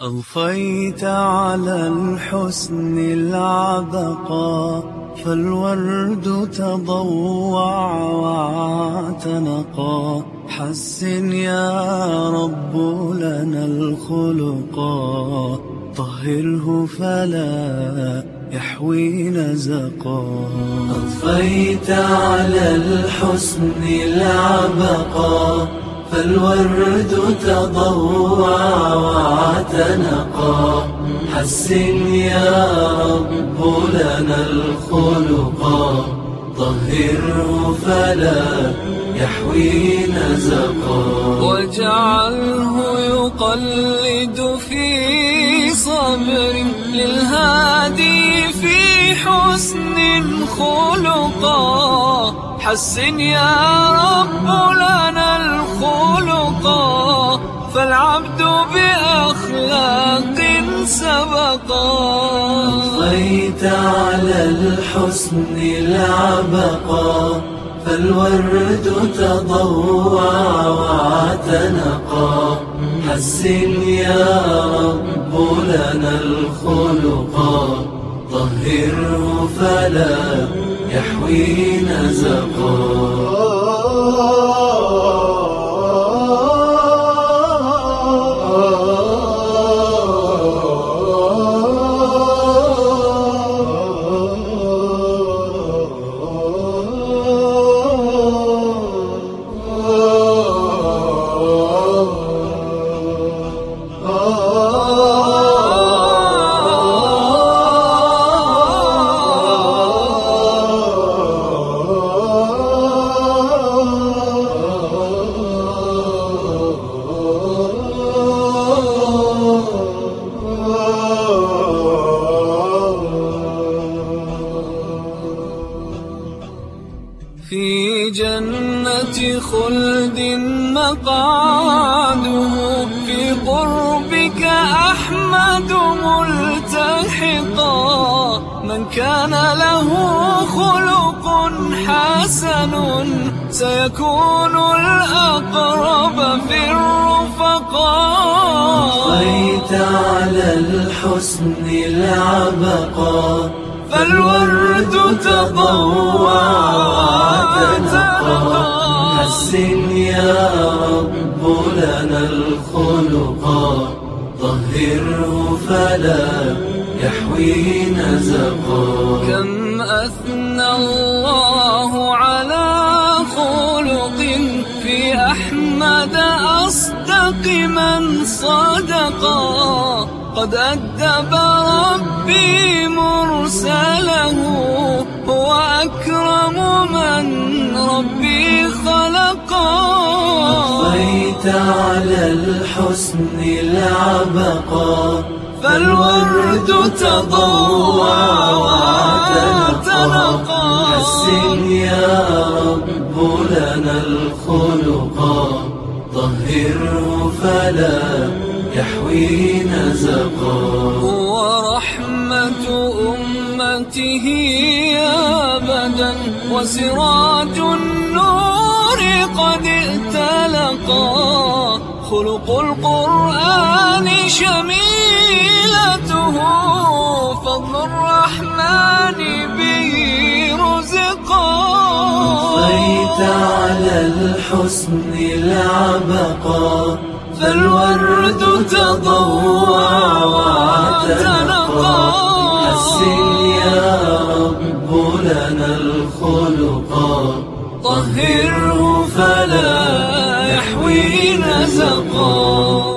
أضفيت على الحسن العبقى فالورد تضوع واعتنقا حسن يا رب لنا الخلقا. طهره فلا يحوي نزقا. أضفيت على الحسن العبقا. فالورد تضوع واعتنقا حسن يا لنا الخلقا طهره فلا يحوي نزقا. واجعله يقلد في صبر للهادي في حسن خلقا حسن يا رب لنا الخلقا فالعبد بأخلاق سبقا على الحسن العبقا فالورد تضوع واعتنقا حسن يا رب لنا الخلقا طهره فلا يحوي نزقا خلد مقعده في قربك أحمد ملتحقا. من كان له خلق حسن سيكون الأقرب في الرفقاء أضفيت على الحسن العبقا. فالورد تضوع الخلقا طهره فلا يحوي نزقا. كم أثنى الله على خلق في أحمد أصدق من صدقا قد أدب ربي مرسله هو أكرم من ربي خلقا أضفيت على الحسن العبقا فالورد تضوع واعتنقا حسن يا رب لنا الخلقا طهره فلا يحوي نزقا ورحمة أمته أبدا وسراج النور قد ائتلقا خلق القرآن شميلته فضل الرحمن به رزقا أضفيت على الحسن العبقا فالورد تضوع واعتنقا حسن يا رب لنا الخلقا طهره فلا الذين سقوا